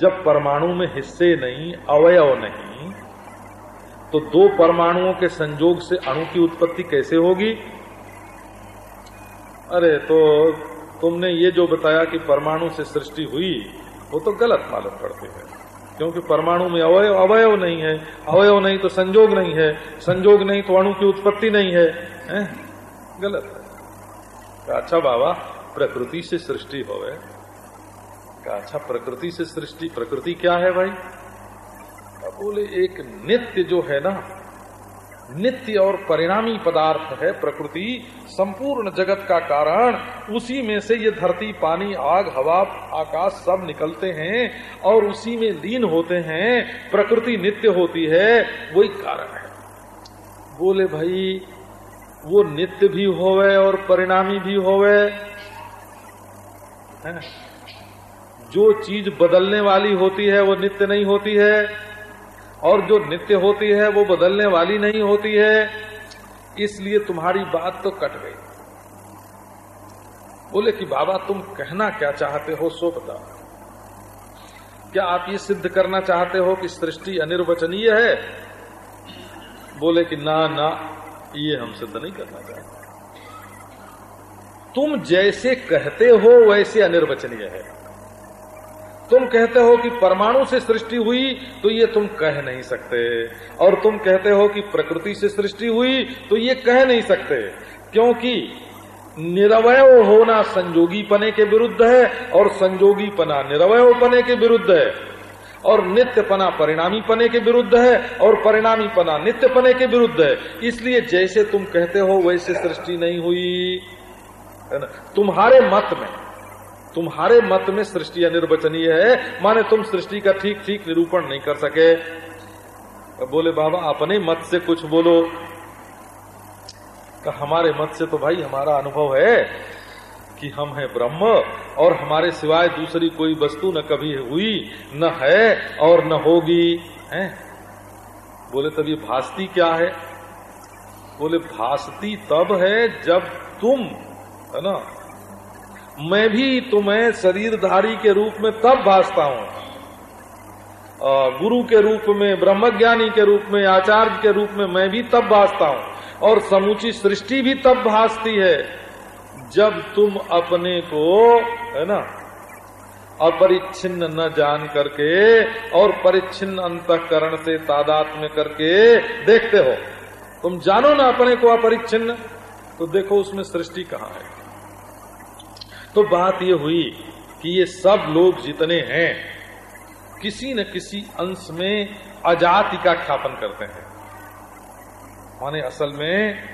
जब परमाणु में हिस्से नहीं अवयव नहीं तो दो परमाणुओं के संयोग से अणु की उत्पत्ति कैसे होगी? अरे तो तुमने ये जो बताया कि परमाणु से सृष्टि हुई वो तो गलत मालूम पड़ती है। क्योंकि परमाणु में अवयव अवयव नहीं है। अवयव नहीं तो संजोग नहीं है। संजोग नहीं तो अणु की उत्पत्ति नहीं है, है? गलत है। अच्छा बाबा प्रकृति से सृष्टि होवे अच्छा प्रकृति से सृष्टि, प्रकृति क्या है भाई? बोले, एक नित्य जो है ना, नित्य और परिणामी पदार्थ है प्रकृति, संपूर्ण जगत का कारण, उसी में से ये धरती, पानी, आग, हवा, आकाश सब निकलते हैं और उसी में लीन होते हैं, प्रकृति नित्य होती है, वही कारण है। बोले, भाई, वो नित्य भी होवे और परिणामी भी होवे जो चीज़ बदलने वाली होती है, वो नित्य नहीं होती है। और जो नित्य होती है, वो बदलने वाली नहीं होती है। इसलिए तुम्हारी बात तो कट गई। बोले कि बाबा, तुम कहना क्या चाहते हो? सो बताओ। क्या आप ये सिद्ध करना चाहते हो कि सृष्टि अनिर्वचनीय है? बोले कि ना ना, ये हम सिद्ध नहीं करना चाहते। तुम जैसे कहते हो, वैसे अनिर्वचनीय है। तुम कहते हो कि परमाणु से सृष्टि हुई तो ये तुम कह नहीं सकते। और तुम कहते हो कि प्रकृति से सृष्टि हुई तो ये कह नहीं सकते। क्योंकि निरवय होना संजोगी पने के विरुद्ध है, और संजोगी पना निरवय पने के विरुद्ध है। और नित्य पना परिणामी पने के विरुद्ध है, और परिणामी पना नित्य पने के विरुद्ध है। इसलिए जैसे तुम कहते हो, वैसे सृष्टि नहीं हुई। तुम्हारे मत में। तुम्हारे मत में सृष्टि अनिर्वचनीय है। माने तुम सृष्टि का ठीक ठीक निरूपण नहीं कर सके। बोले, बाबा, अपने मत से कुछ बोलो। का हमारे मत से तो भाई हमारा अनुभव है कि हम हैं ब्रह्म और हमारे सिवाय दूसरी कोई वस्तु न कभी हुई, न है और न होगी। है? बोले, तब ये भासती क्या है? बोले, भासती तब है जब तुम, है ना मैं भी तुम्हें शरीरधारी के रूप में तब भासता हूँ। गुरु के रूप में, ब्रह्मज्ञानी के रूप में, आचार्य के रूप में मैं भी तब भासता हूँ और समूची सृष्टि भी तब भासती है जब तुम अपने को, है ना, अपरिच्छिन्न न जान करके और परिच्छिन्न अंतकरण से तादात में करके देखते हो। तुम जानो ना अपने को अपरिच्छिन्न तो देखो उसमें सृष्टि कहाँ है। तो बात ये हुई कि ये सब लोग जितने हैं, किसी न किसी अंश में अजाति का ख्यापन करते हैं। माने असल में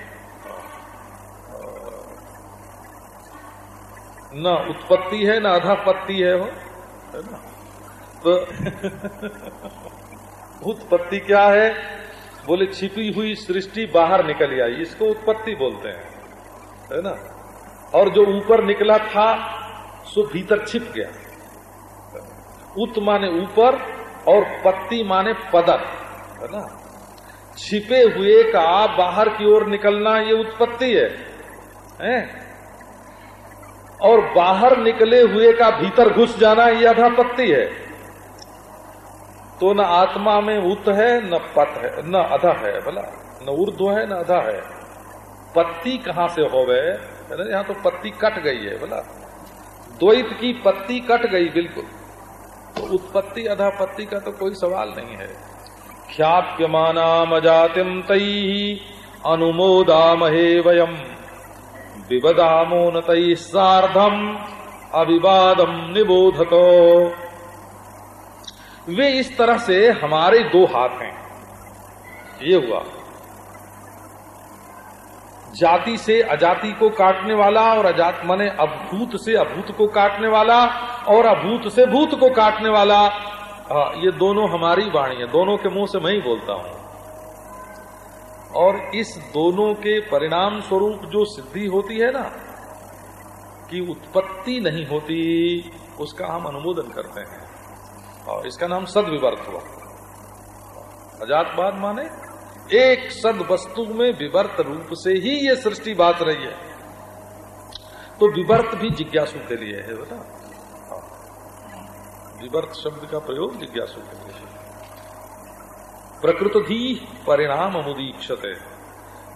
न उत्पत्ति है, न अधापत्ति है वो, है ना? तो उत्पत्ति क्या है? बोले, छिपी हुई सृष्टि बाहर निकल आई, इसको उत्पत्ति बोलते हैं, है ना? और जो ऊपर निकला था सो भीतर छिप गया। उत माने ऊपर और पत्ती माने पदक है ना? छिपे हुए का बाहर की ओर निकलना ये उत्पत्ति है, है? और बाहर निकले हुए का भीतर घुस जाना ये अधापत्ति है। तो न आत्मा में उत है न पत है न अधा है बोला न ऊर्ध्व है न अधा है। पत्ती कहाँ से हो ना? यहाँ तो पत्ती कट गई है, बोला। द्वैत की पत्ती कट गई, बिल्कुल। तो उत्पत्ति अधापत्ति का तो कोई सवाल नहीं है। ख्याप्यमानाम अजातिम तई अनुमोदामहे वयम। विबदामो न तई सार्धम अविवादम निबोधतो। वे इस तरह से हमारे दो हाथ हैं। ये हुआ। जाति से अजाति को काटने वाला और अजात माने अभूत से अभूत को काटने वाला और अभूत से भूत को काटने वाला। आ, ये दोनों हमारी वाणी है। दोनों के मुँह से मैं ही बोलता हूँ। और इस दोनों के परिणाम स्वरूप जो सिद्धि होती है ना कि उत्पत्ति नहीं होती उसका हम अनुमोदन करते हैं। और इसका नाम सदविवर्त हुआ। अजातवाद माने एक सद वस्तु में विवर्त रूप से ही ये सृष्टि बात रही है। तो विवर्त भी जिज्ञासु के लिए है बेटा। विवर्त शब्द का प्रयोग जिज्ञासु के लिए प्रकृति परिणाम मुदीक्षते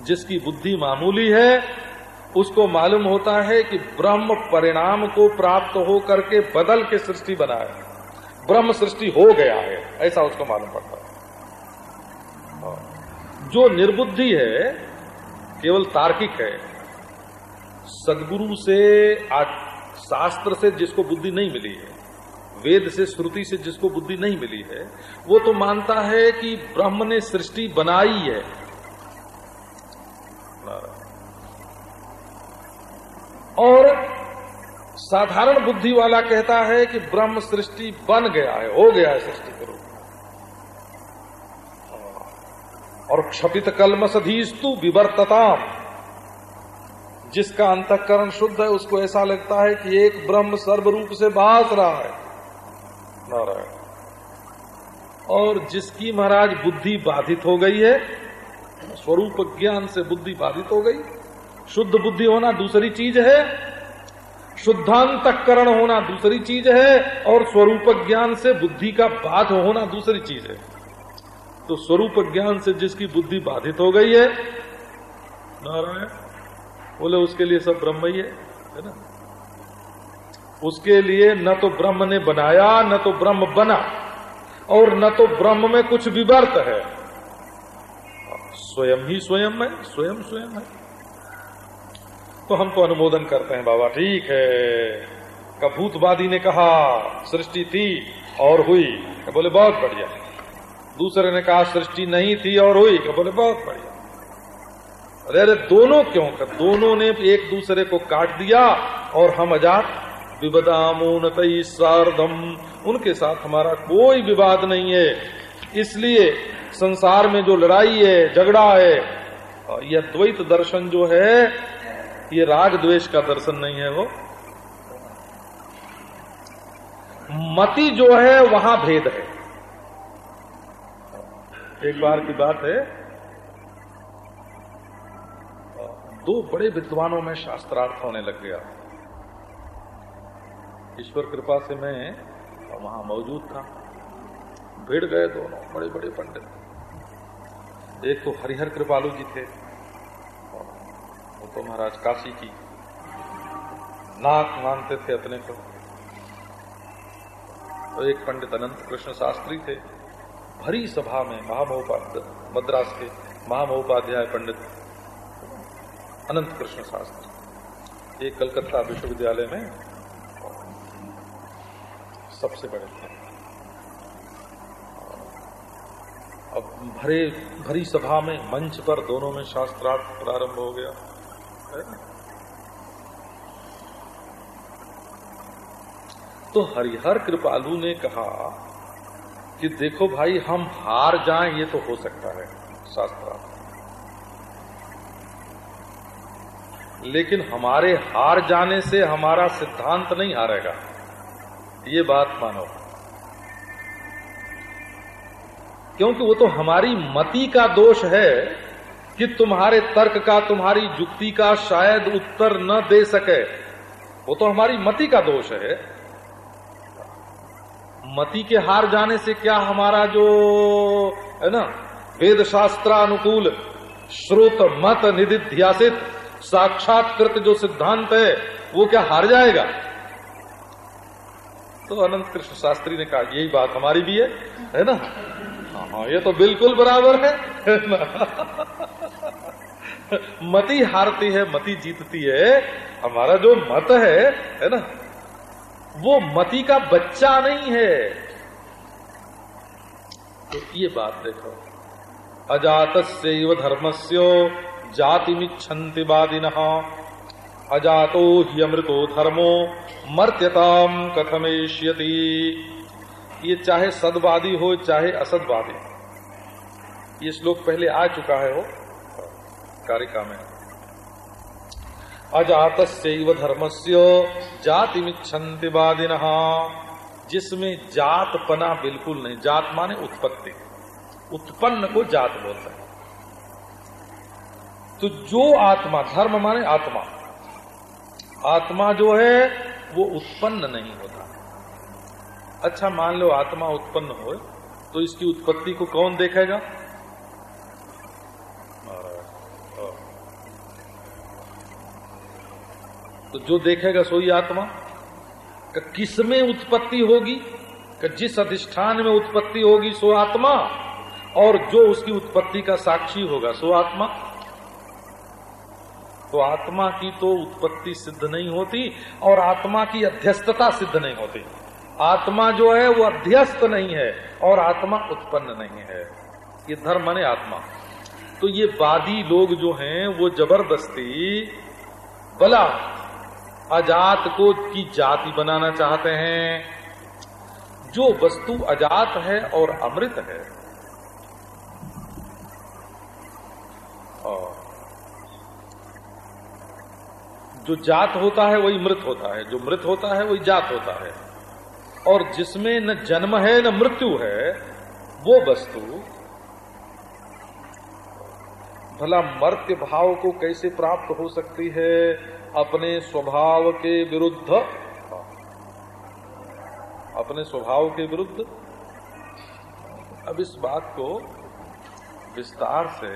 जिसकी बुद्धि मामूली है, उसको मालूम होता है कि ब्रह्म परिणाम को प्राप्त हो करके बदल के सृष्टि बनाए ब्रह्म सृष्टि हो गया है, ऐसा उसको मालूम पड़ता है। जो निर्बुद्धि है, केवल तार्किक है। सदगुरु से शास्त्र से जिसको बुद्धि नहीं मिली है, वेद से, श्रुति से जिसको बुद्धि नहीं मिली है, वो तो मानता है कि ब्रह्म ने सृष्टि बनाई है। और साधारण बुद्धि वाला कहता है कि ब्रह्म सृष्टि बन गया है, हो गया है सृष्टि करो। और क्षपित कलमसधीस्तु विवर्तता जिसका अंतकरण शुद्ध है, उसको ऐसा लगता है कि एक ब्रह्म सर्वरूप से बास रहा है। नारायण। और जिसकी महाराज बुद्धि बाधित हो गई है, स्वरूप ज्ञान से बुद्धि बाधित हो गई, शुद्ध बुद्धि होना दूसरी चीज़ है, शुद्धांतकरण होना दूसरी चीज़ है, और स्वरूप ज्ञान से बुद्धि का बाध होना दूसरी चीज़ है। तो स्वरूप ज्ञान से जिसकी बुद्धि बाधित हो गई है, नारायण, बोले उसके लिए सब ब्रह्म ही है है ना? उसके लिए न तो ब्रह्म ने बनाया, न तो ब्रह्म बना, और न तो ब्रह्म में कुछ विवर्त है। स्वयं ही स्वयं है, स्वयं स्वयं है। तो हम तो अनुमोदन करते हैं, बाबा, ठीक है। कभूतवादी ने कहा, सृष्टि थी और हुई। बोले, बहुत बढ़िया। दूसरे ने कहा, सृष्टि नहीं थी और हुई। बोले, बहुत बढ़िया। अरे अरे, दोनों क्यों कर? दोनों ने एक दूसरे को काट दिया और हम अजात। विवदामोन सार्धम। उनके साथ हमारा कोई विवाद नहीं है। इसलिए संसार में जो लड़ाई है, झगड़ा है यह द्वैत दर्शन जो है, ये राग द्वेष का दर्शन नहीं है वो। मति जो है, वहाँ भेद है। एक बार की बात है। दो बड़े विद्वानों में शास्त्रार्थ होने लग गया। ईश्वर कृपा से मैं वहाँ मौजूद था। भिड़ गए दोनों बड़े बड़े पंडित। एक तो हरिहर कृपालू जी थे, वो तो महाराज काशी की नाक मानते थे अपने को। तो एक पंडित अनंत कृष्ण शास्त्री थे। भरी सभा में महामहोपाध्याय मद्रास के महामहोपाध्याय पंडित अनंत कृष्ण शास्त्री, एक कलकत्ता विश्वविद्यालय में सबसे बड़े थे। अब भरे, भरी सभा में मंच पर दोनों में शास्त्रार्थ प्रारंभ हो गया। तो हरिहर कृपालु ने कहा कि देखो भाई, हम हार जाएँ, ये तो हो सकता है शास्त्रार्थ लेकिन हमारे हार जाने से हमारा सिद्धांत नहीं हारेगा। ये बात मानो। क्योंकि वो तो हमारी मति का दोष है कि तुम्हारे तर्क का, तुम्हारी जुक्ति का शायद उत्तर न दे सके। वो तो हमारी मति का दोष है। मति के हार जाने से क्या हमारा जो, है ना वेद शास्त्रानुकूल श्रोत मत निधिध्यासित, साक्षात्कृत जो सिद्धांत है, वो क्या हार जाएगा? तो अनंत कृष्ण शास्त्री ने कहा, यही बात हमारी भी है है ना? हाँ ये तो बिल्कुल बराबर है मति हारती है, मति जीतती है, हमारा जो मत है है ना? वो मति का बच्चा नहीं है। तो ये बात देखो। अजात धर्म से जाति मिच्छन्ति वादिन अजातो ही अमृतो धर्मो मर्त्यताम कथमेश्यति ये चाहे सदवादी हो, चाहे असदवादी। ये श्लोक पहले आ चुका है वो। कारिका में। अजात धर्म से जाति मिच्छन्ति वादिन जिसमें जात पना बिल्कुल नहीं, जात माने उत्पत्ति। उत्पन्न को जात बोलता है। तो जो आत्मा, धर्म माने आत्मा। आत्मा जो है, वो उत्पन्न नहीं होता। अच्छा मान लो आत्मा उत्पन्न हो तो इसकी उत्पत्ति को कौन देखेगा? तो जो देखेगा सोई आत्मा किसमें उत्पत्ति होगी, कि जिस अधिष्ठान में उत्पत्ति होगी सो आत्मा, और जो उसकी उत्पत्ति का साक्षी होगा सो आत्मा। तो आत्मा की तो उत्पत्ति सिद्ध नहीं होती, और आत्मा की अध्यस्तता सिद्ध नहीं होती। आत्मा जो है, वो अध्यस्त नहीं है, और आत्मा उत्पन्न नहीं है। ये धर्म माने आत्मा। तो ये वादी लोग जो हैं, वो ज़बरदस्ती बला अजात को की जाति बनाना चाहते हैं। जो वस्तु अजात है और अमृत है। और जो जात होता है, वही मृत होता है। जो मृत होता है, वही जात होता है। और जिसमें न जन्म है, न मृत्यु है, वो वस्तु भला मर्त्य भाव को कैसे प्राप्त हो सकती है? अपने स्वभाव के विरुद्ध। अपने स्वभाव के विरुद्ध। अब इस बात को विस्तार से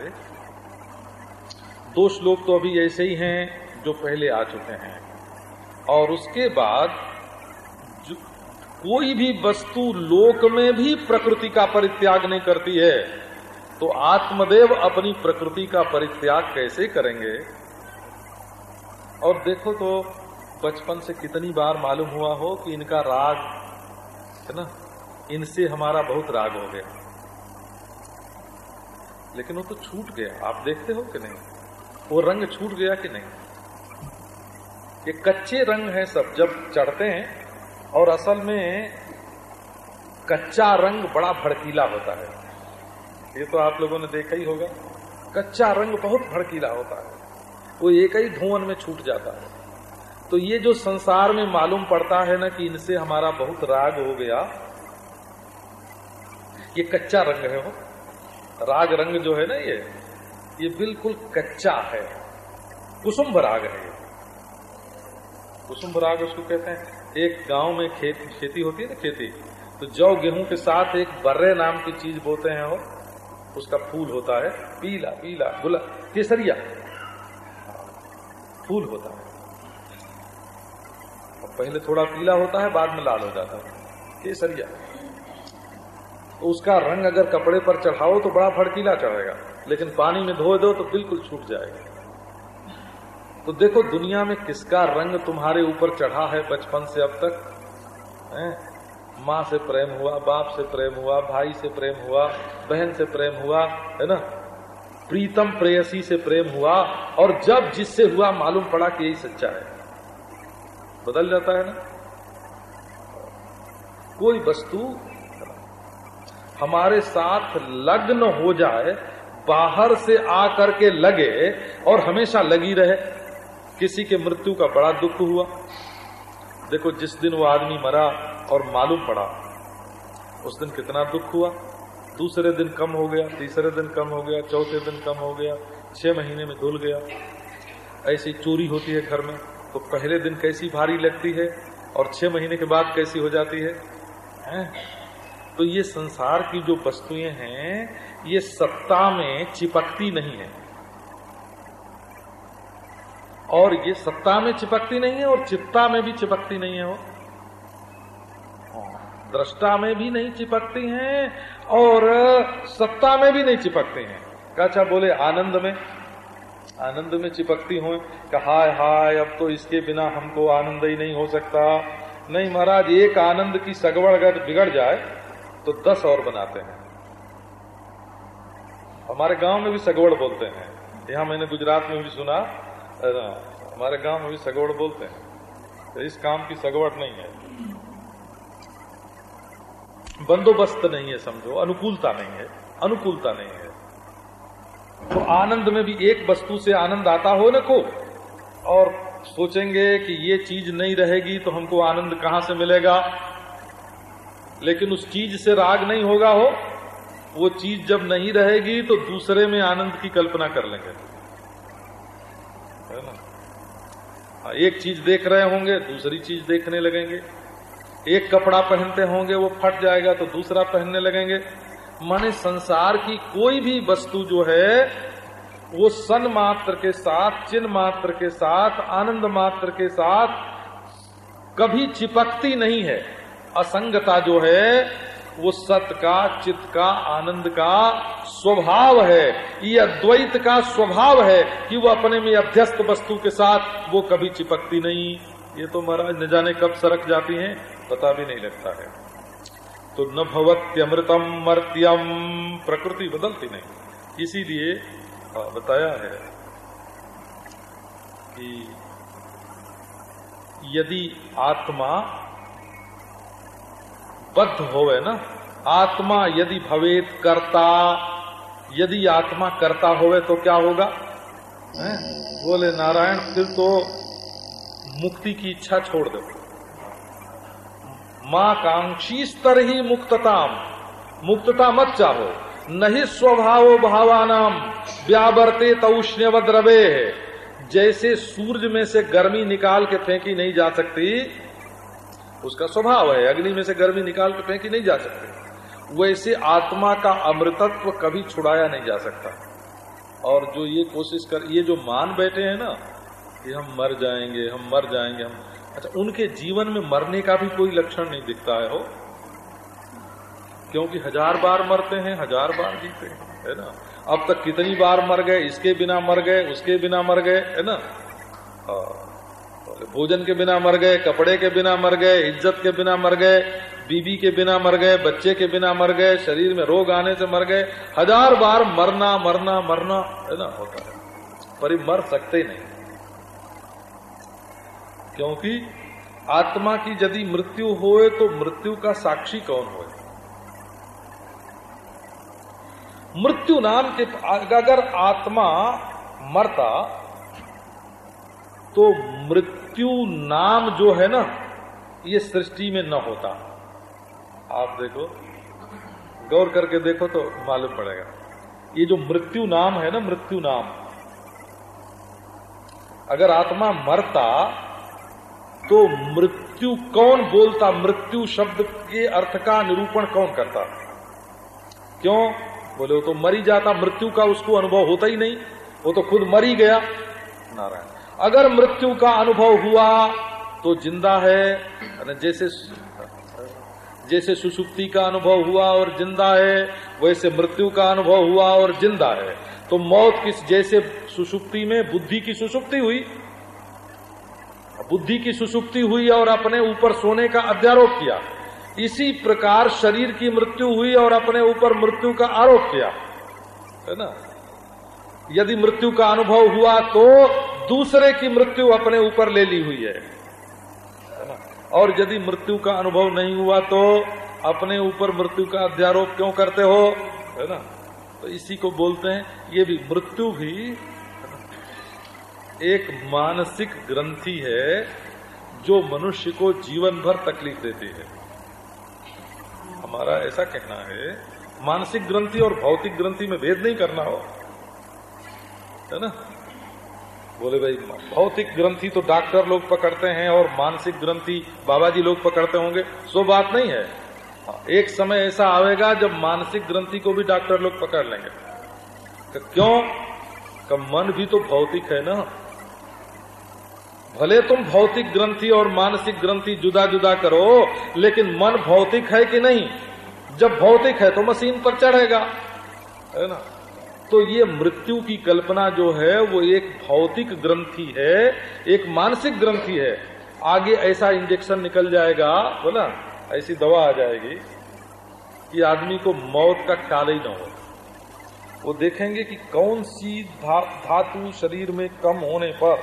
दो श्लोक तो अभी ऐसे ही हैं जो पहले आ चुके हैं। और उसके बाद कोई भी वस्तु लोक में भी प्रकृति का परित्याग नहीं करती है तो आत्मदेव अपनी प्रकृति का परित्याग कैसे करेंगे? और देखो तो बचपन से कितनी बार मालूम हुआ हो कि इनका राग, है ना, इनसे हमारा बहुत राग हो गया। लेकिन वो तो छूट गया। आप देखते हो कि नहीं? वो रंग छूट गया कि नहीं? ये कच्चे रंग है सब। जब चढ़ते हैं और असल में कच्चा रंग बड़ा भड़कीला होता है। ये तो आप लोगों ने देखा ही होगा। कच्चा रंग बहुत भड़कीला होता है। वो एक ही धुवन में छूट जाता है। तो ये जो संसार में मालूम पड़ता है ना कि इनसे हमारा बहुत राग हो गया, ये कच्चा रंग है वो। राग रंग जो है ना ये ये बिल्कुल कच्चा है। कुसुम्भ राग है ये। राग उसको कहते हैं। एक गाँव में खेत, खेती होती है ना खेती तो जौ गेहूँ के साथ एक बर्रे नाम की चीज़ बोते हैं वो, उसका फूल होता है, पीला पीला गुला केसरिया। फूल होता है। पहले थोड़ा पीला होता है, बाद में लाल हो जाता है। केसरिया। तो उसका रंग अगर कपड़े पर चढ़ाओ तो बड़ा भड़कीला चढ़ेगा। लेकिन पानी में धो दो तो बिल्कुल छूट जाएगा। तो देखो, दुनिया में किसका रंग तुम्हारे ऊपर चढ़ा है बचपन से अब तक? है? माँ से प्रेम हुआ, बाप से प्रेम हुआ, भाई से प्रेम हुआ, बहन से प्रेम हुआ, है ना? प्रीतम प्रेयसी से प्रेम हुआ और जब जिससे हुआ मालूम पड़ा कि यही सच्चा है। बदल जाता है ना? कोई वस्तु हमारे साथ लग्न हो जाए, बाहर से आकर के लगे और हमेशा लगी रहे, किसी के मृत्यु का बड़ा दुख हुआ। देखो, जिस दिन वो आदमी मरा और मालूम पड़ा, उस दिन कितना दुख हुआ। दूसरे दिन कम हो गया तीसरे दिन कम हो गया चौथे दिन कम हो गया छह महीने में धुल गया। ऐसी चोरी होती है घर में तो पहले दिन कैसी भारी लगती है और छह महीने के बाद कैसी हो जाती है, है? तो ये संसार की जो वस्तुएँ हैं ये सत्ता में चिपकती नहीं है। और ये सत्ता में चिपकती नहीं है और चित्ता में भी चिपकती नहीं है वो। दृष्टा में भी नहीं चिपकती हैं और सत्ता में भी नहीं चिपकती हैं। अच्छा बोले, आनंद में? आनंद में चिपकती हो। हाय हाय, अब तो इसके बिना हमको आनंद ही नहीं हो सकता। नहीं, महाराज, एक आनंद की सगवड़ अगर बिगड़ जाए तो दस और बनाते हैं। हमारे गाँव में भी सगवड़ बोलते हैं। यहाँ मैंने गुजरात में भी सुना हमारे गाँव में भी सगवड़ बोलते हैं। तो इस काम की सगवड़ नहीं है। बंदोबस्त नहीं है समझो। अनुकूलता नहीं है। अनुकूलता नहीं है। तो आनंद में भी एक वस्तु से आनंद आता हो न को और सोचेंगे कि ये चीज़ नहीं रहेगी तो हमको आनंद कहाँ से मिलेगा? लेकिन उस चीज़ से राग नहीं होगा हो। वो चीज़ जब नहीं रहेगी तो दूसरे में आनंद की कल्पना कर लेंगे। है ना? हाँ, एक चीज़ देख रहे होंगे दूसरी चीज़ देखने लगेंगे। एक कपड़ा पहनते होंगे, वो फट जाएगा तो दूसरा पहनने लगेंगे। माने संसार की कोई भी वस्तु जो है, वो सन मात्र के साथ, चिन्ह मात्र के साथ, आनंद मात्र के साथ कभी चिपकती नहीं है। असंगता जो है, वो सत का, चित्त का, आनंद का स्वभाव है। ये अद्वैत का स्वभाव है कि वो अपने में अध्यस्त वस्तु के साथ वो कभी चिपकती नहीं। ये तो महाराज न जाने कब सरक जाती हैं। पता भी नहीं लगता है। तो न भवत्यमृतम मर्त्यम। प्रकृति बदलती नहीं। इसीलिए बताया है कि यदि आत्मा बद्ध होवे ना, आत्मा यदि भवेत करता, यदि आत्मा करता होवे तो क्या होगा? है? बोले, नारायण, फिर तो मुक्ति की इच्छा छोड़ दो। माँ कांक्षी स्तर ही मुक्तताम। मुक्तता मत चाहो। नहीं स्वभाव भावानाम। व्यावर्ते तौष्ण्यव द्रवे। जैसे सूरज में से गर्मी निकाल के फेंकी नहीं जा सकती, उसका स्वभाव है, अग्नि में से गर्मी निकाल के फेंकी नहीं जा सकती। वैसे आत्मा का अमृतत्व कभी छुड़ाया नहीं जा सकता। और जो ये कोशिश कर, ये जो मान बैठे हैं ना, कि हम मर जाएँगे, हम मर जाएँगे, हम अच्छा उनके जीवन में मरने का भी कोई लक्षण नहीं दिखता है, हो? क्योंकि हज़ार बार मरते हैं, हज़ार बार जीते हैं, है ना? अब तक कितनी बार मर गए, इसके बिना मर गए, उसके बिना मर गए, है ना? भोजन के बिना मर गए, कपड़े के बिना मर गए, इज़्ज़त के बिना मर गए बीबी के बिना मर गए, बच्चे के बिना मर गए, शरीर में रोग आने से मर गए, हज़ार बार मरना मरना मरना, है ना, होता है। पर मर सकते नहीं। क्योंकि आत्मा की यदि मृत्यु होए तो मृत्यु का साक्षी कौन होए? मृत्यु नाम के अगर आत्मा मरता तो मृत्यु नाम जो है ना, ये सृष्टि में न होता। आप देखो, गौर करके देखो तो मालूम पड़ेगा। ये जो मृत्यु नाम है ना, मृत्यु नाम। अगर आत्मा मरता तो मृत्यु कौन बोलता? मृत्यु शब्द के अर्थ का निरूपण कौन करता? क्यों? बोले, वो तो मरी जाता, मृत्यु का उसको अनुभव होता ही नहीं। वो तो खुद मरी गया। नारायण। अगर मृत्यु का अनुभव हुआ तो ज़िंदा है। जैसे जैसे सुसुप्ति का अनुभव हुआ और ज़िंदा है, वैसे मृत्यु का अनुभव हुआ और ज़िंदा है। तो मौत किस, जैसे सुसुप्ति में बुद्धि की सुसुप्ति हुई बुद्धि की सुसुप्ति हुई और अपने ऊपर सोने का अध्यारोप किया। इसी प्रकार शरीर की मृत्यु हुई और अपने ऊपर मृत्यु का आरोप किया। है ना? यदि मृत्यु का अनुभव हुआ तो दूसरे की मृत्यु अपने ऊपर ले ली हुई है। और यदि मृत्यु का अनुभव नहीं हुआ तो अपने ऊपर मृत्यु का अध्यारोप क्यों करते हो? है ना? तो इसी को बोलते हैं, ये भी मृत्यु भी एक मानसिक ग्रंथि है जो मनुष्य को जीवन भर तकलीफ़ देती है। हमारा ऐसा कहना है मानसिक ग्रंथि और भौतिक ग्रंथि में भेद नहीं करना हो। है ना? बोले भाई भौतिक ग्रंथि तो डॉक्टर लोग पकड़ते हैं और मानसिक ग्रंथि बाबा जी लोग पकड़ते होंगे सो बात नहीं है। हाँ, एक समय ऐसा आएगा जब मानसिक ग्रंथि को भी डॉक्टर लोग पकड़ लेंगे। तो क्यों? का मन भी तो भौतिक है ना। भले तुम भौतिक ग्रंथि और मानसिक ग्रंथि जुदा जुदा करो लेकिन मन भौतिक है कि नहीं? जब भौतिक है तो मशीन पर चढ़ेगा। है ना? तो ये मृत्यु की कल्पना जो है वो एक भौतिक ग्रंथि है एक मानसिक ग्रंथि है। आगे ऐसा इंजेक्शन निकल जाएगा बोला ऐसी दवा आ जाएगी कि आदमी को मौत का ख्याल ही ना हो। वो देखेंगे कि कौन सी धा, धातु शरीर में कम होने पर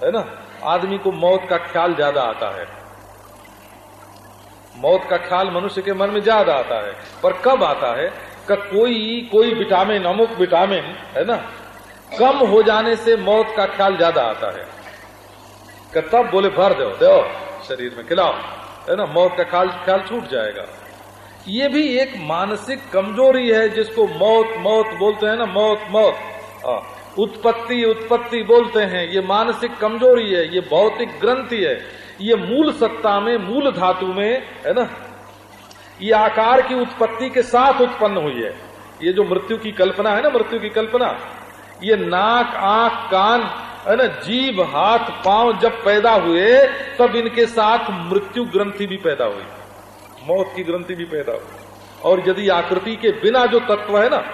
है ना? आदमी को मौत का ख्याल ज़्यादा आता है। मौत का ख्याल मनुष्य के मन में ज़्यादा आता है पर कब आता है का कोई कोई विटामिन अमुक विटामिन है ना? कम हो जाने से मौत का ख्याल ज़्यादा आता है। का तब बोले भर दो दो शरीर में खिलाओ है ना? मौत का ख्याल ख्याल छूट जाएगा। ये भी एक मानसिक कमज़ोरी है जिसको मौत मौत बोलते हैं ना मौत मौत। आ, उत्पत्ति उत्पत्ति बोलते हैं। ये मानसिक कमज़ोरी है, ये भौतिक ग्रंथि है। ये मूल सत्ता में, मूल धातु में, है ना? ये आकार की उत्पत्ति के साथ उत्पन्न हुई है। ये जो मृत्यु की कल्पना है ना, मृत्यु की कल्पना, ये नाक, आँख, कान, है ना? जीव हाथ, पाँव जब पैदा हुए, तब इनके साथ मृत्यु ग्रंथि भी पैदा हुई। मौत की ग्रंथि भी पैदा हुई। और यदि आकृति के बिना जो तत्व है ना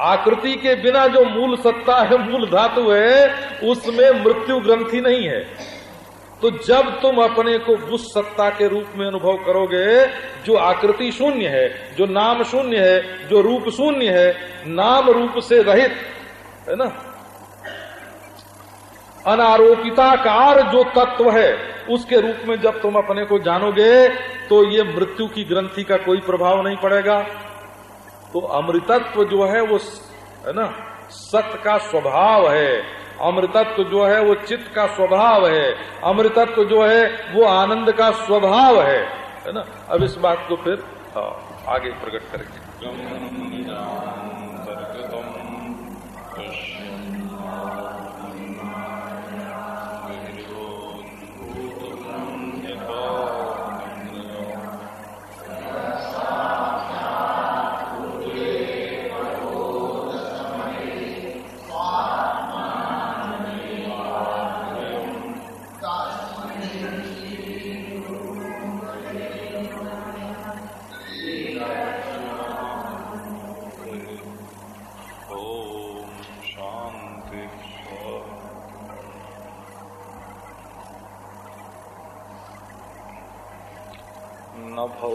आकृति के बिना जो मूल सत्ता है, मूल धातु है, उसमें मृत्यु ग्रंथि नहीं है। तो जब तुम अपने को उस सत्ता के रूप में अनुभव करोगे, जो आकृति शून्य है, जो नाम शून्य है, जो रूप शून्य है, नाम रूप से रहित, है ना? अनारोपिताकार जो तत्व है, उसके रूप में जब तुम अपने को जानोगे तो ये मृत्यु की ग्रंथि का कोई प्रभाव नहीं पड़ेगा। तो अमृतत्व जो है वो है ना सत का स्वभाव है। अमृतत्व जो है वो चित्त का स्वभाव है। अमृतत्व जो है वो आनंद का स्वभाव है। है ना? अब इस बात को फिर हाँ, आगे प्रकट करेंगे।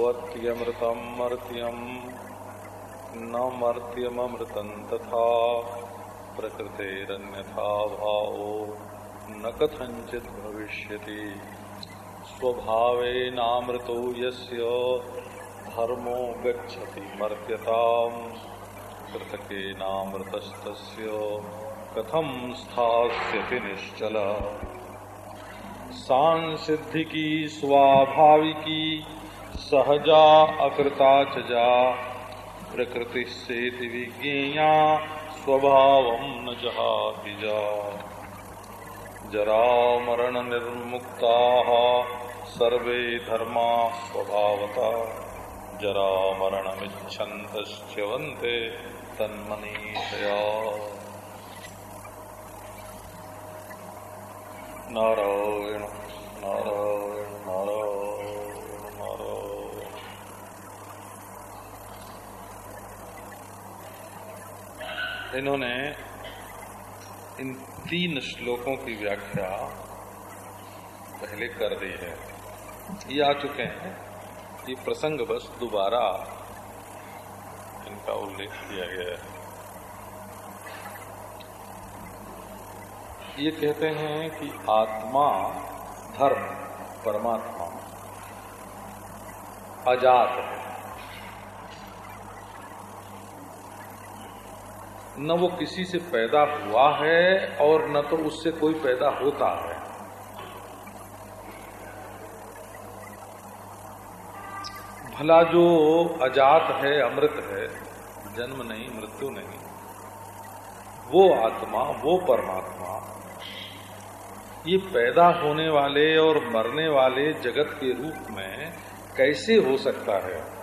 भवत्यमृतम मर्त्यम न मर्त्यमृतम तथा प्रकृतिरन्यथा भाव न कथंचित भविष्यति। स्वभावेनामृतो यस्य धर्मो गच्छति मर्त्यताम्। कथम स्थास्यति निश्चल। सांसिद्धिकी स्वाभाविकी सहजा अकृता चा प्रकृति से विज्ञेया स्वभाव न जहा बिजा जरा मरण निर्मुक्ता सर्वे धर्मा स्वभावता। जरा मरणमिच्छन्तश्च्यवन्ते तन्मनीषया। नारायण नारायण नारायण। इन्होंने इन तीन श्लोकों की व्याख्या पहले कर दी है। ये आ चुके हैं। ये प्रसंग बस दोबारा इनका उल्लेख किया गया है। ये कहते हैं कि आत्मा, धर्म, परमात्मा अजात है। न वो किसी से पैदा हुआ है और न तो उससे कोई पैदा होता है। भला जो अजात है, अमृत है, जन्म नहीं, मृत्यु नहीं, वो आत्मा, वो परमात्मा, ये पैदा होने वाले और मरने वाले जगत के रूप में कैसे हो सकता है?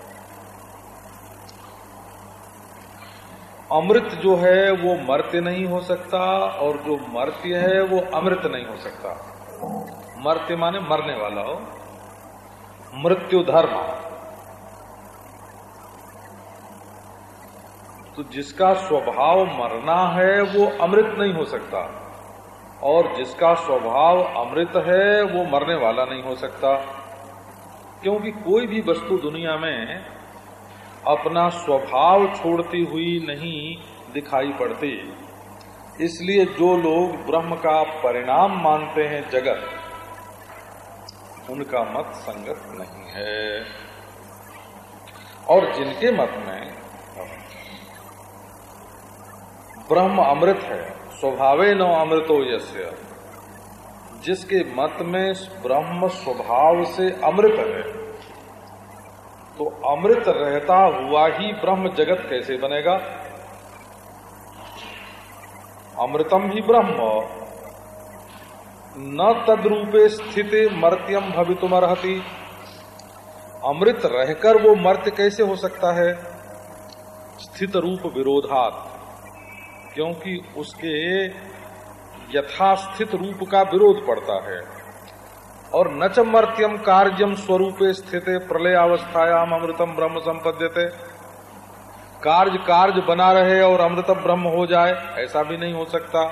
अमृत जो है वो मर्त्य नहीं हो सकता और जो मर्त्य है वो अमृत नहीं हो सकता। मर्त्य माने मरने वाला हो। मृत्यु धर्म। तो जिसका स्वभाव मरना है वो अमृत नहीं हो सकता। और जिसका स्वभाव अमृत है वो मरने वाला नहीं हो सकता। क्योंकि कोई भी वस्तु दुनिया में अपना स्वभाव छोड़ती हुई नहीं दिखाई पड़ती। इसलिए जो लोग ब्रह्म का परिणाम मानते हैं जगत, उनका मत संगत नहीं है। और जिनके मत में ब्रह्म अमृत है, स्वभावे न अमृतो यस्य। जिसके मत में ब्रह्म स्वभाव से अमृत है तो अमृत रहता हुआ ही ब्रह्म जगत कैसे बनेगा? अमृतम ही ब्रह्म। न तद्रूपे स्थित मर्त्यम भवितुम रहती अमृत रहकर वो मर्त्य कैसे हो सकता है? स्थित रूप विरोधात। क्योंकि उसके यथास्थित रूप का विरोध पड़ता है। और न च मर्त्यम कार्यम स्वरूपे स्थित प्रलय अवस्थायाम अमृतम ब्रह्म संपद्यते। कार्य कार्य बना रहे और अमृत ब्रह्म हो जाए, ऐसा भी नहीं हो सकता।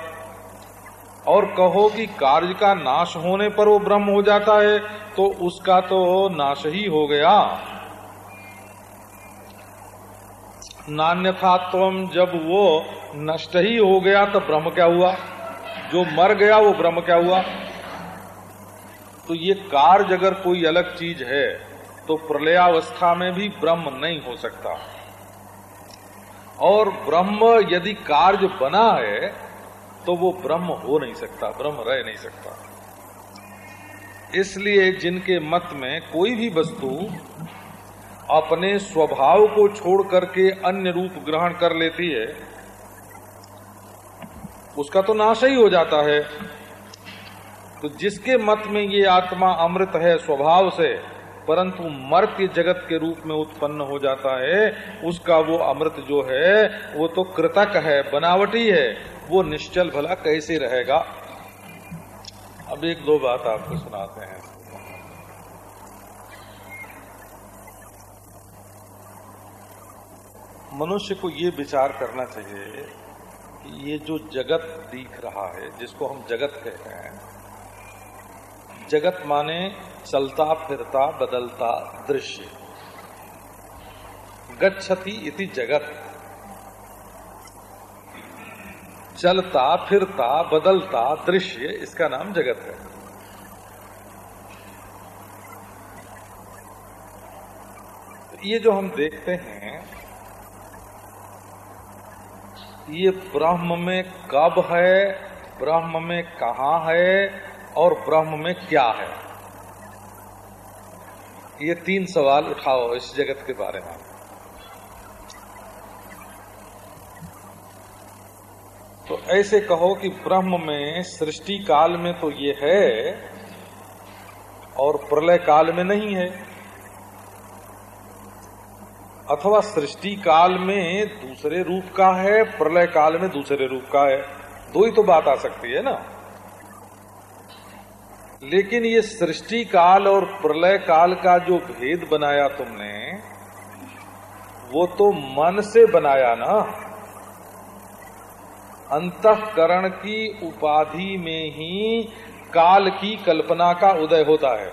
और कहो कि कार्य का नाश होने पर वो ब्रह्म हो जाता है तो उसका तो नाश ही हो गया। नान्यथात्वम जब वो नष्ट ही हो गया तो ब्रह्म क्या हुआ? जो मर गया, वो ब्रह्म क्या हुआ? तो ये कार्य अगर कोई अलग चीज़ है तो प्रलयावस्था में भी ब्रह्म नहीं हो सकता। और ब्रह्म यदि कार्य बना है तो वो ब्रह्म हो नहीं सकता, ब्रह्म रह नहीं सकता। इसलिए जिनके मत में कोई भी वस्तु अपने स्वभाव को छोड़ करके अन्य रूप ग्रहण कर लेती है, उसका तो नाश ही हो जाता है। तो जिसके मत में ये आत्मा अमृत है स्वभाव से, परंतु मर्त्य जगत के रूप में उत्पन्न हो जाता है, उसका वो अमृत जो है, वो तो कृतक है, बनावटी है, वो निश्चल भला कैसे रहेगा? अब एक दो बात आपको सुनाते हैं। मनुष्य को ये विचार करना चाहिए कि ये जो जगत दिख रहा है, जिसको हम जगत कहते हैं जगत माने चलता, फिरता, बदलता दृश्य। गच्छति इति जगत। चलता, फिरता, बदलता दृश्य, इसका नाम जगत है। ये जो हम देखते हैं, ये ब्रह्म में कब है, ब्रह्म में कहा है और ब्रह्म में क्या है? ये तीन सवाल उठाओ इस जगत के बारे में। तो ऐसे कहो कि ब्रह्म में, सृष्टि काल में तो ये है और प्रलय काल में नहीं है। अथवा सृष्टि काल में दूसरे रूप का है, प्रलय काल में दूसरे रूप का है। दो ही तो बात आ सकती है ना? लेकिन ये सृष्टि काल और प्रलय काल का जो भेद बनाया तुमने, वो तो मन से बनाया ना। अंतकरण की उपाधि में ही काल की कल्पना का उदय होता है।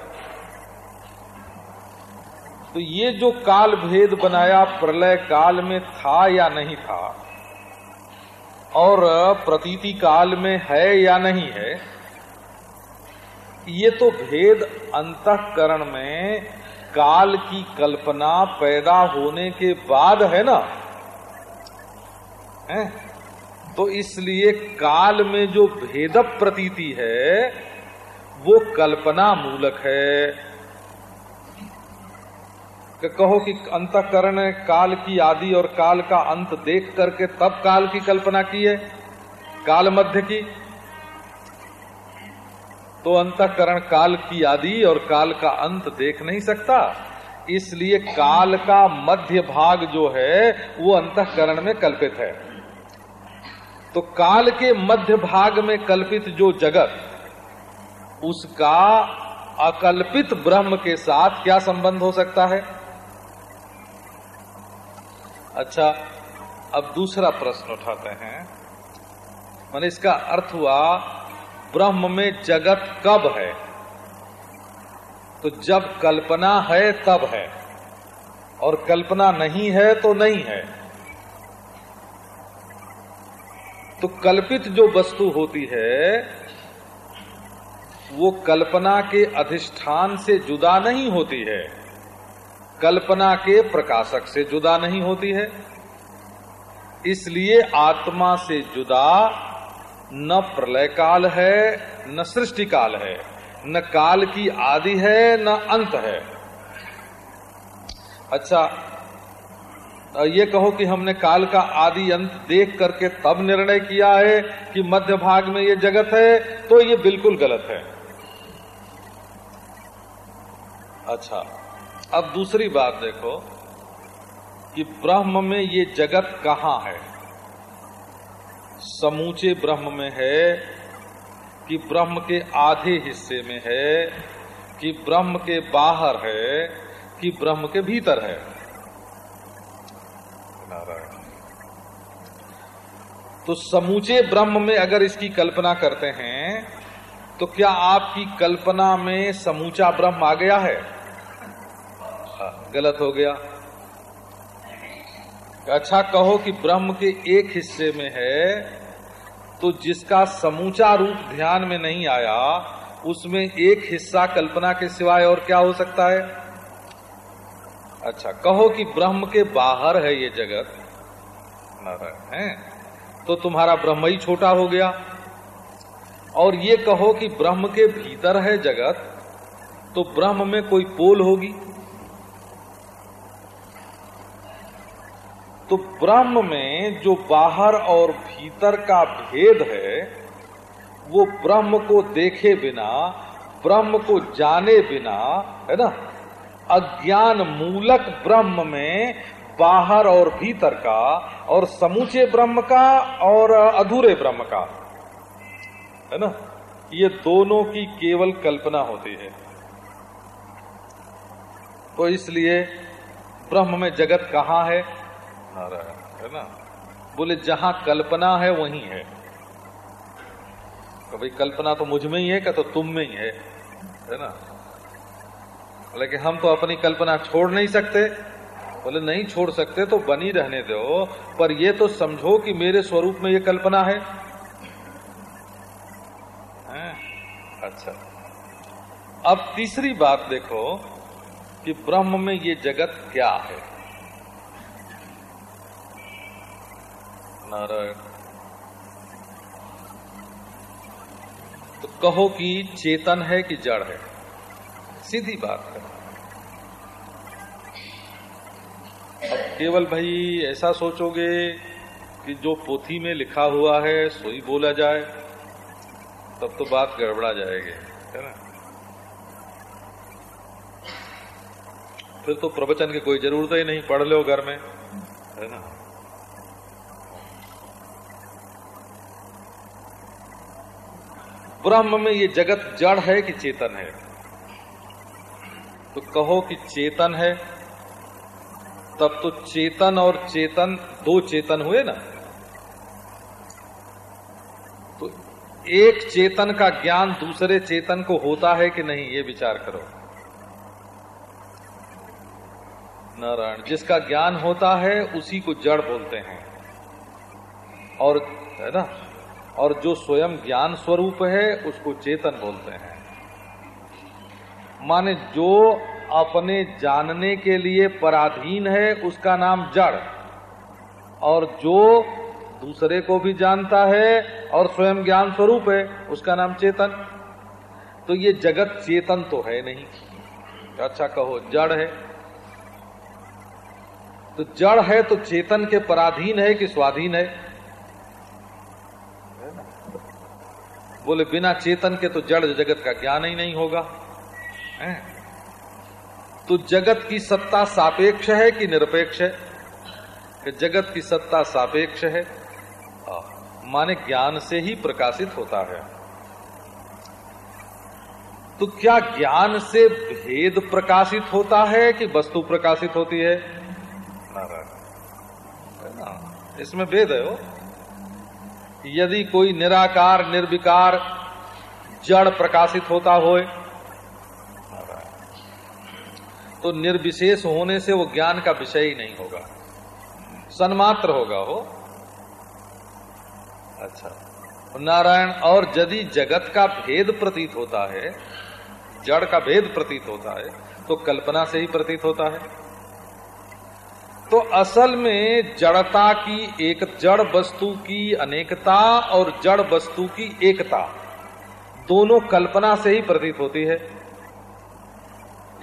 तो ये जो काल भेद बनाया प्रलय काल में था या नहीं था, और प्रतीति काल में है या नहीं है ये तो भेद अंतकरण में काल की कल्पना पैदा होने के बाद है ना? है? तो इसलिए काल में जो भेद प्रतीति है, वो कल्पना मूलक है। कि, कहो कि अंतकरण काल की आदि और काल का अंत देख करके तब काल की कल्पना की है? काल मध्य की? तो अंतकरण काल की आदि और काल का अंत देख नहीं सकता। इसलिए काल का मध्य भाग जो है, वो अंतकरण में कल्पित है। तो काल के मध्य भाग में कल्पित जो जगत, उसका अकल्पित ब्रह्म के साथ क्या संबंध हो सकता है? अच्छा अब दूसरा प्रश्न उठाते हैं। मैंने इसका अर्थ हुआ ब्रह्म में जगत कब है? तो जब कल्पना है, तब है। और कल्पना नहीं है तो नहीं है। तो कल्पित जो वस्तु होती है, वो कल्पना के अधिष्ठान से जुदा नहीं होती है। कल्पना के प्रकाशक से जुदा नहीं होती है। इसलिए आत्मा से जुदा न प्रलय काल है, न सृष्टि काल है, न काल की आदि है, न अंत है। अच्छा ये कहो कि हमने काल का आदि अंत देख करके तब निर्णय किया है कि मध्य भाग में ये जगत है तो ये बिल्कुल गलत है। अच्छा अब दूसरी बात देखो कि ब्रह्म में ये जगत कहाँ है? समूचे ब्रह्म में है कि ब्रह्म के आधे हिस्से में है कि ब्रह्म के बाहर है कि ब्रह्म के भीतर है। तो समूचे ब्रह्म में अगर इसकी कल्पना करते हैं तो क्या आपकी कल्पना में समूचा ब्रह्म आ गया है? हाँ, गलत हो गया। अच्छा कहो कि ब्रह्म के एक हिस्से में है तो जिसका समूचा रूप ध्यान में नहीं आया, उसमें एक हिस्सा कल्पना के सिवाय और क्या हो सकता है? अच्छा कहो कि ब्रह्म के बाहर है ये जगत। नारायण है तो तुम्हारा ब्रह्म ही छोटा हो गया। और ये कहो कि ब्रह्म के भीतर है जगत तो ब्रह्म में कोई पोल होगी? तो ब्रह्म में जो बाहर और भीतर का भेद है, वो ब्रह्म को देखे बिना, ब्रह्म को जाने बिना, है ना? अज्ञान मूलक ब्रह्म में बाहर और भीतर का, और समूचे ब्रह्म का, और अधूरे ब्रह्म का, है ना? ये दोनों की केवल कल्पना होती है। तो इसलिए ब्रह्म में जगत कहाँ है? नारायण है ना? बोले, जहाँ कल्पना है, वहीं है। तो भाई, कल्पना तो मुझमें ही है, क्या तो तुम में ही है? है ना? लेकिन हम तो अपनी कल्पना छोड़ नहीं सकते। बोले, नहीं छोड़ सकते तो बनी रहने दो, पर ये तो समझो कि मेरे स्वरूप में ये कल्पना है? अच्छा। अब तीसरी बात देखो कि ब्रह्म में ये जगत क्या है? नारायण। तो कहो कि चेतन है कि जड़ है? सीधी बात है। अब केवल भाई ऐसा सोचोगे कि जो पोथी में लिखा हुआ है, सोई बोला जाए, तब तो बात गड़बड़ा जाएगी, है ना? फिर तो प्रवचन की कोई ज़रूरत ही नहीं, पढ़ लो घर में, है ना? ब्रह्म में ये जगत जड़ है कि चेतन है? तो कहो कि चेतन है, तब तो चेतन और चेतन दो चेतन हुए ना? तो एक चेतन का ज्ञान दूसरे चेतन को होता है कि नहीं, ये विचार करो। नारायण, जिसका ज्ञान होता है, उसी को जड़ बोलते हैं। और, है ना? और जो स्वयं ज्ञान स्वरूप है, उसको चेतन बोलते हैं। माने जो अपने जानने के लिए पराधीन है, उसका नाम जड़। और जो दूसरे को भी जानता है और स्वयं ज्ञान स्वरूप है, उसका नाम चेतन। तो ये जगत चेतन तो है नहीं। अच्छा कहो, जड़ है। तो जड़ है तो चेतन के पराधीन है कि स्वाधीन है? बोले, बिना चेतन के तो जड़ जगत का ज्ञान ही नहीं होगा। है? तो जगत की सत्ता सापेक्ष है कि निरपेक्ष है? कि जगत की सत्ता सापेक्ष है? माने ज्ञान से ही प्रकाशित होता है। तो क्या ज्ञान से भेद प्रकाशित होता है कि वस्तु प्रकाशित होती है? है ना? इसमें भेद है वो। यदि कोई निराकार, निर्विकार जड़ प्रकाशित होता हो तो निर्विशेष होने से वो ज्ञान का विषय ही नहीं होगा। सन्मात्र होगा हो अच्छा। नारायण, और यदि जगत का भेद प्रतीत होता है, जड़ का भेद प्रतीत होता है तो कल्पना से ही प्रतीत होता है। तो असल में जड़ता की एक जड़ वस्तु की अनेकता और जड़ वस्तु की एकता दोनों कल्पना से ही प्रतीत होती है।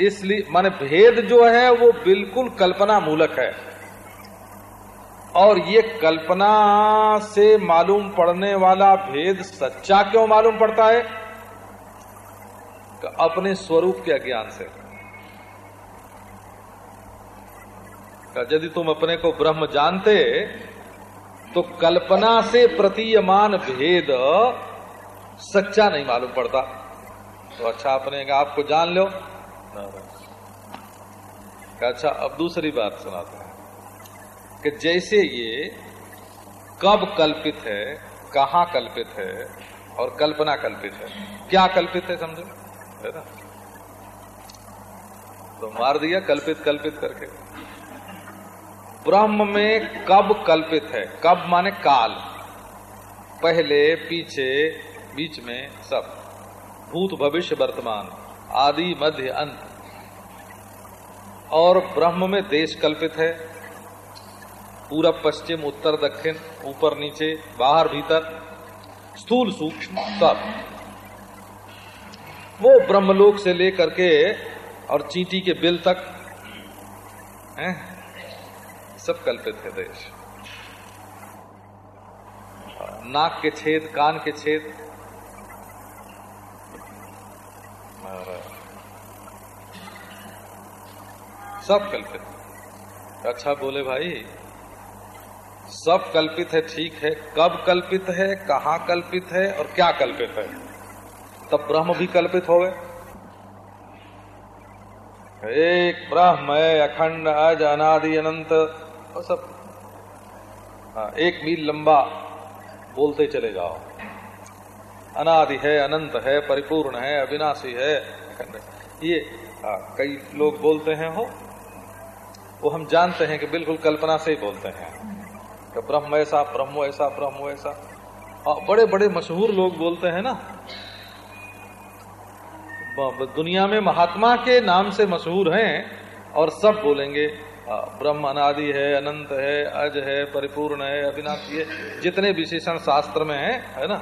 इसलिए माने भेद जो है वो बिल्कुल कल्पना मूलक है। और ये कल्पना से मालूम पड़ने वाला भेद सच्चा क्यों मालूम पड़ता है? अपने स्वरूप के अज्ञान से। यदि तुम अपने को ब्रह्म जानते तो कल्पना से प्रतीयमान भेद सच्चा नहीं मालूम पड़ता। तो अच्छा अपने आपको जान लो। अच्छा अब दूसरी बात सुनाते हैं कि जैसे ये कब कल्पित है, कहा कल्पित है और कल्पना कल्पित है। क्या कल्पित है, समझो? है ना? तो मार दिया, कल्पित कल्पित करके। ब्रह्म में कब कल्पित है? कब माने काल? पहले, पीछे, बीच में, सब। भूत भविष्य वर्तमान, आदि, मध्य, अंत। और ब्रह्म में देश कल्पित है। पूरब पश्चिम, उत्तर, दक्षिण, ऊपर, नीचे, बाहर, भीतर, स्थूल, सूक्ष्म, सब। वो ब्रह्मलोक से लेकर के और चींटी के बिल तक, हैं? सब कल्पित है देश। नाक के छेद, कान के छेद। सब कल्पित। अच्छा बोले भाई, सब कल्पित है, ठीक है। कब कल्पित है, कहा कल्पित है और क्या कल्पित है? तब ब्रह्म भी कल्पित हो गए एक ब्रह्म है, अखंड, अज, अनादि, अनंत। और सब। हाँ, एक मील लंबा बोलते चले जाओ। अनादि है अनंत है परिपूर्ण है अविनाशी है। ये आ, हाँ, कई लोग बोलते हैं हो। वो हम जानते हैं कि बिल्कुल कल्पना से ही बोलते हैं। कि ब्रह्म ऐसा ब्रह्म ऐसा ब्रह्म ऐसा। और हाँ, बड़े बड़े मशहूर लोग बोलते हैं ना। दुनिया में महात्मा के नाम से मशहूर हैं और सब बोलेंगे ब्रह्म अनादि है, अनंत है, अज है, परिपूर्ण है, अविनाशी है, जितने विशेषण शास्त्र में है है ना?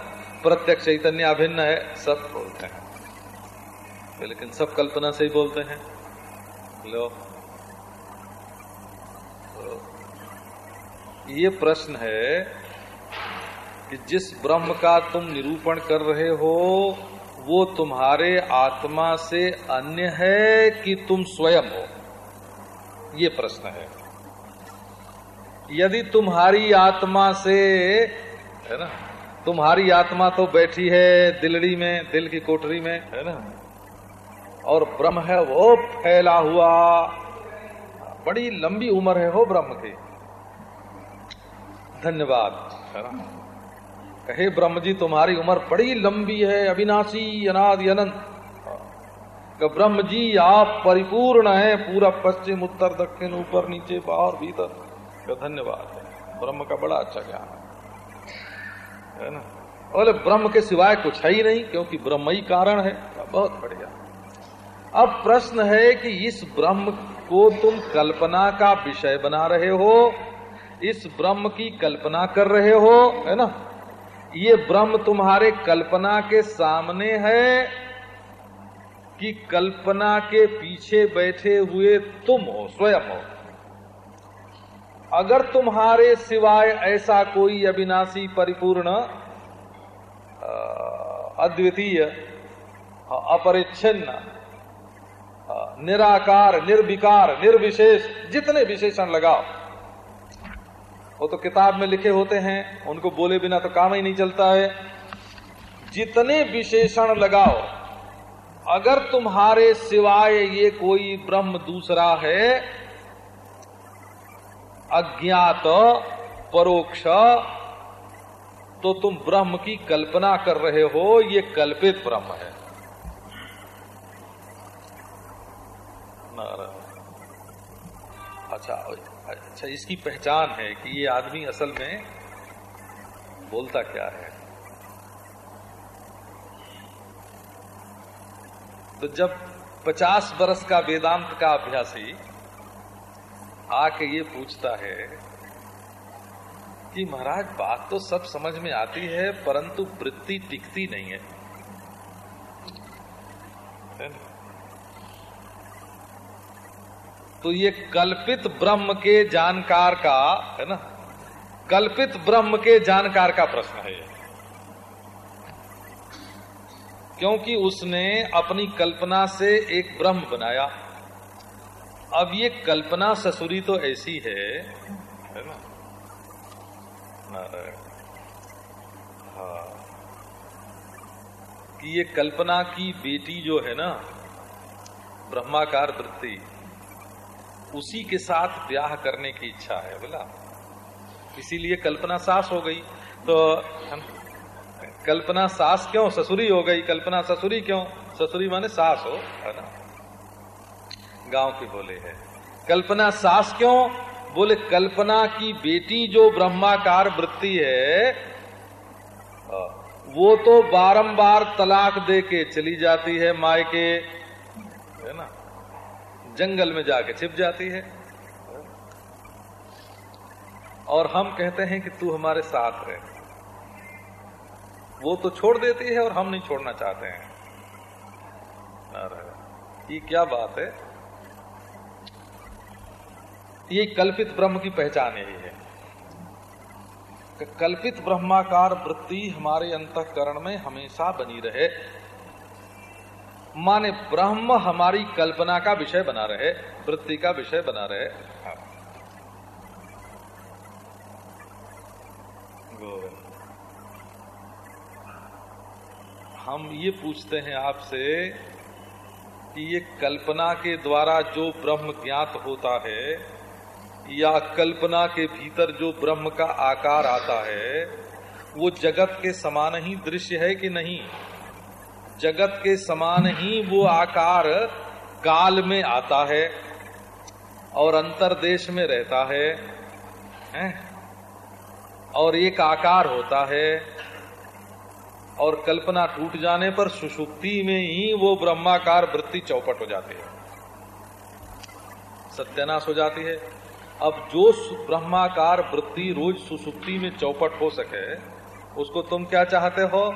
प्रत्यक्ष चैतन्य अभिन्न है, सब बोलते हैं। लेकिन सब कल्पना से ही बोलते हैं। लो। तो ये प्रश्न है कि जिस ब्रह्म का तुम निरूपण कर रहे हो, वो तुम्हारे आत्मा से अन्य है कि तुम स्वयं हो? ये प्रश्न है। यदि तुम्हारी आत्मा से, है ना, तुम्हारी आत्मा तो बैठी है दिलड़ी में, दिल की कोठरी में, है ना, और ब्रह्म है, वो फैला हुआ। बड़ी लंबी उम्र है हो ब्रह्म की। धन्यवाद, है ना। कहे ब्रह्म जी, तुम्हारी उम्र बड़ी लंबी है, अविनाशी, अनादि, अनंत। ब्रह्म जी, आप परिपूर्ण हैं, पूरा पश्चिम, उत्तर, दक्षिण, ऊपर, नीचे, बाहर, भीतर। का धन्यवाद। ब्रह्म का बड़ा अच्छा ज्ञान है। है ना? बोले, ब्रह्म के सिवाय कुछ है ही नहीं, क्योंकि ब्रह्म ही कारण है। बहुत बढ़िया। अब प्रश्न है कि इस ब्रह्म को तुम कल्पना का विषय बना रहे हो? इस ब्रह्म की कल्पना कर रहे हो? है ना? ये ब्रह्म तुम्हारे कल्पना के सामने है। कि कल्पना के पीछे बैठे हुए तुम हो, स्वयं हो। अगर तुम्हारे सिवाय ऐसा कोई अविनाशी परिपूर्ण अद्वितीय अपरिच्छिन्न निराकार, निर्विकार, निर्विशेष, जितने विशेषण लगाओ, वो तो किताब में लिखे होते हैं, उनको बोले बिना तो काम ही नहीं चलता है। जितने विशेषण लगाओ अगर तुम्हारे सिवाय ये कोई ब्रह्म दूसरा है, अज्ञात, परोक्ष तो तुम ब्रह्म की कल्पना कर रहे हो, ये कल्पित ब्रह्म है। अच्छा अच्छा इसकी पहचान है कि ये आदमी असल में बोलता क्या है? तो जब पचास बरस का वेदांत का अभ्यासी आके ये पूछता है कि महाराज बात तो सब समझ में आती है परंतु वृत्ति टिकती नहीं है, तो ये कल्पित ब्रह्म के जानकार का है ना? कल्पित ब्रह्म के जानकार का प्रश्न है क्योंकि उसने अपनी कल्पना से एक ब्रह्म बनाया। अब ये कल्पना ससुरी तो ऐसी है है ना? हाँ। कि ये कल्पना की बेटी जो है ना, ब्रह्माकार वृत्ति, उसी के साथ ब्याह करने की इच्छा है, बोला। इसीलिए कल्पना सास हो गई। तो कल्पना सास क्यों? ससुरी हो गई। कल्पना ससुरी क्यों? ससुरी माने सास हो, है ना? गाँव की बोले है। कल्पना सास क्यों? बोले, कल्पना की बेटी जो ब्रह्माकार वृत्ति है वो तो बारंबार तलाक दे के चली जाती है मायके, है ना? जंगल में जाके छिप जाती है। और हम कहते हैं कि तू हमारे साथ रहे। वो तो छोड़ देती है और हम नहीं छोड़ना चाहते हैं। ये क्या बात है? ये कल्पित ब्रह्म की पहचान यही है कल्पित ब्रह्माकार वृत्ति हमारे अंतकरण में हमेशा बनी रहे। माने ब्रह्म हमारी कल्पना का विषय बना रहे, वृत्ति का विषय बना रहे। हाँ। हम ये पूछते हैं आपसे कि ये कल्पना के द्वारा जो ब्रह्म ज्ञात होता है या कल्पना के भीतर जो ब्रह्म का आकार आता है वो जगत के समान ही दृश्य है कि नहीं जगत के समान ही वो आकार काल में आता है और अंतरदेश में रहता है, है? और एक आकार होता है और कल्पना टूट जाने पर सुषुप्ति में ही वो ब्रह्माकार वृत्ति चौपट हो जाती है। सत्यानाश हो जाती है। अब जो ब्रह्माकार वृत्ति रोज सुसुप्ति में चौपट हो सके, उसको तुम क्या चाहते हो?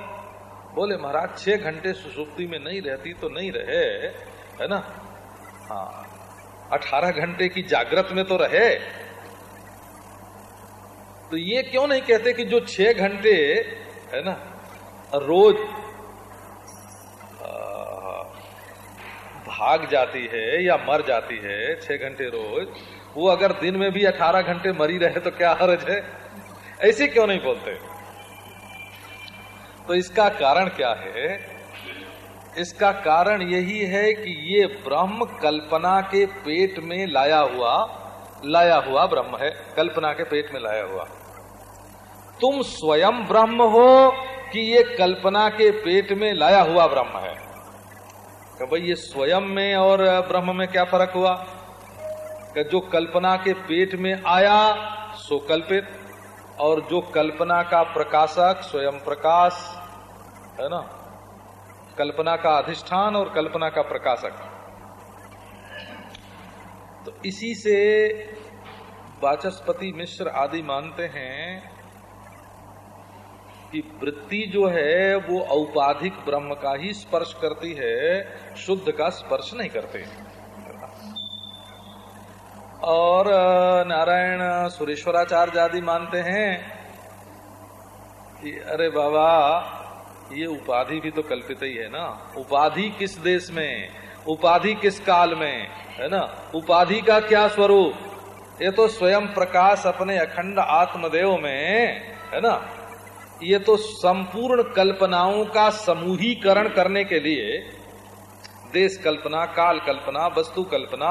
बोले, महाराज, छह घंटे सुसुप्ति में नहीं रहती तो नहीं रहे, है ना? हाँ। अठारह घंटे की जागृत में तो रहे। तो ये क्यों नहीं कहते कि जो छह घंटे, है ना रोज भाग जाती है या मर जाती है छह घंटे रोज, वो अगर दिन में भी अठारह घंटे मरी रहे तो क्या हर्ज है? ऐसे क्यों नहीं बोलते? तो इसका कारण क्या है? इसका कारण यही है कि ये ब्रह्म कल्पना के पेट में लाया हुआ लाया हुआ ब्रह्म है, कल्पना के पेट में लाया हुआ। तुम स्वयं ब्रह्म हो कि ये कल्पना के पेट में लाया हुआ ब्रह्म है। तो भाई ये स्वयं में और ब्रह्म में क्या फ़र्क हुआ? कि जो कल्पना के पेट में आया, सो कल्पित। और जो कल्पना का प्रकाशक, स्वयं प्रकाश, है ना? कल्पना का अधिष्ठान और कल्पना का प्रकाशक। तो इसी से वाचस्पति मिश्र आदि मानते हैं कि वृत्ति जो है, वो औपाधिक ब्रह्म का ही स्पर्श करती है, शुद्ध का स्पर्श नहीं करते। और नारायण सुरेश्वराचार्य आदि मानते हैं कि, अरे बाबा, ये उपाधि भी तो कल्पित ही है ना। उपाधि किस देश में? उपाधि किस काल में? है ना? उपाधि का क्या स्वरूप? ये तो स्वयं प्रकाश अपने अखंड आत्मदेव में, है ना? ये तो संपूर्ण कल्पनाओं का समूहीकरण करने के लिए देश कल्पना, काल कल्पना, वस्तु कल्पना,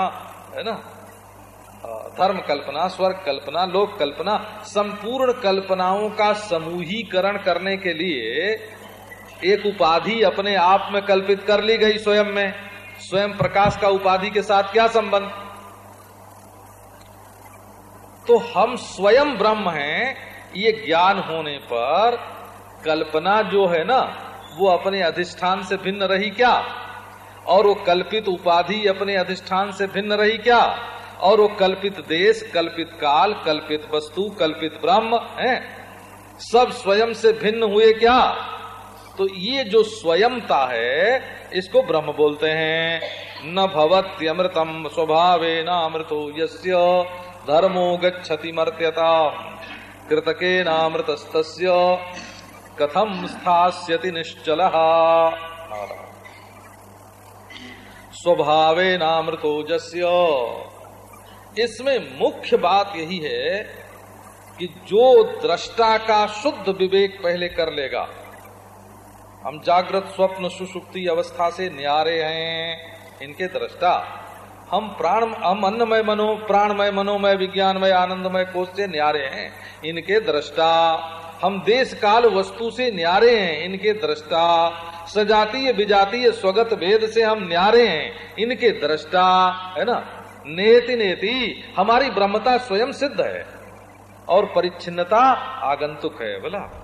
है ना? धर्म कल्पना, स्वर्ग कल्पना, लोक कल्पना, संपूर्ण कल्पनाओं का समूहीकरण करने के लिए एक उपाधि अपने आप में कल्पित कर ली गई स्वयं में। स्वयं प्रकाश का उपाधि के साथ क्या संबंध? तो हम स्वयं ब्रह्म हैं ये ज्ञान होने पर कल्पना जो है ना, वो अपने अधिष्ठान से भिन्न रही क्या? और वो कल्पित उपाधि अपने अधिष्ठान से भिन्न रही क्या? और वो कल्पित देश, कल्पित काल, कल्पित वस्तु, कल्पित ब्रह्म, है? सब स्वयं से भिन्न हुए क्या? तो ये जो स्वयंता है, इसको ब्रह्म बोलते हैं। न भवती स्वभावे न अमृतो यस्य, धर्मो गति मर्त्यता कृतके नामृत कथम स्थास्यति निश्चल। स्वभावे नामृतोजस्य। इसमें मुख्य बात यही है कि जो दृष्टा का शुद्ध विवेक पहले कर लेगा, हम जागृत स्वप्न सुसुप्ति अवस्था से न्यारे हैं इनके दृष्टा हम प्राण, हम अन्नमय मनो, प्राणमय, मनोमय, विज्ञानमय, आनंदमय कोष से न्यारे हैं। इनके दृष्टा। हम देश काल वस्तु से न्यारे हैं, इनके दृष्टा। सजातीय विजातीय स्वगत भेद से हम न्यारे हैं, इनके दृष्टा। है ना? नेति नेति, हमारी ब्रह्मता स्वयं सिद्ध है। और परिच्छिता आगंतुक है, बोला।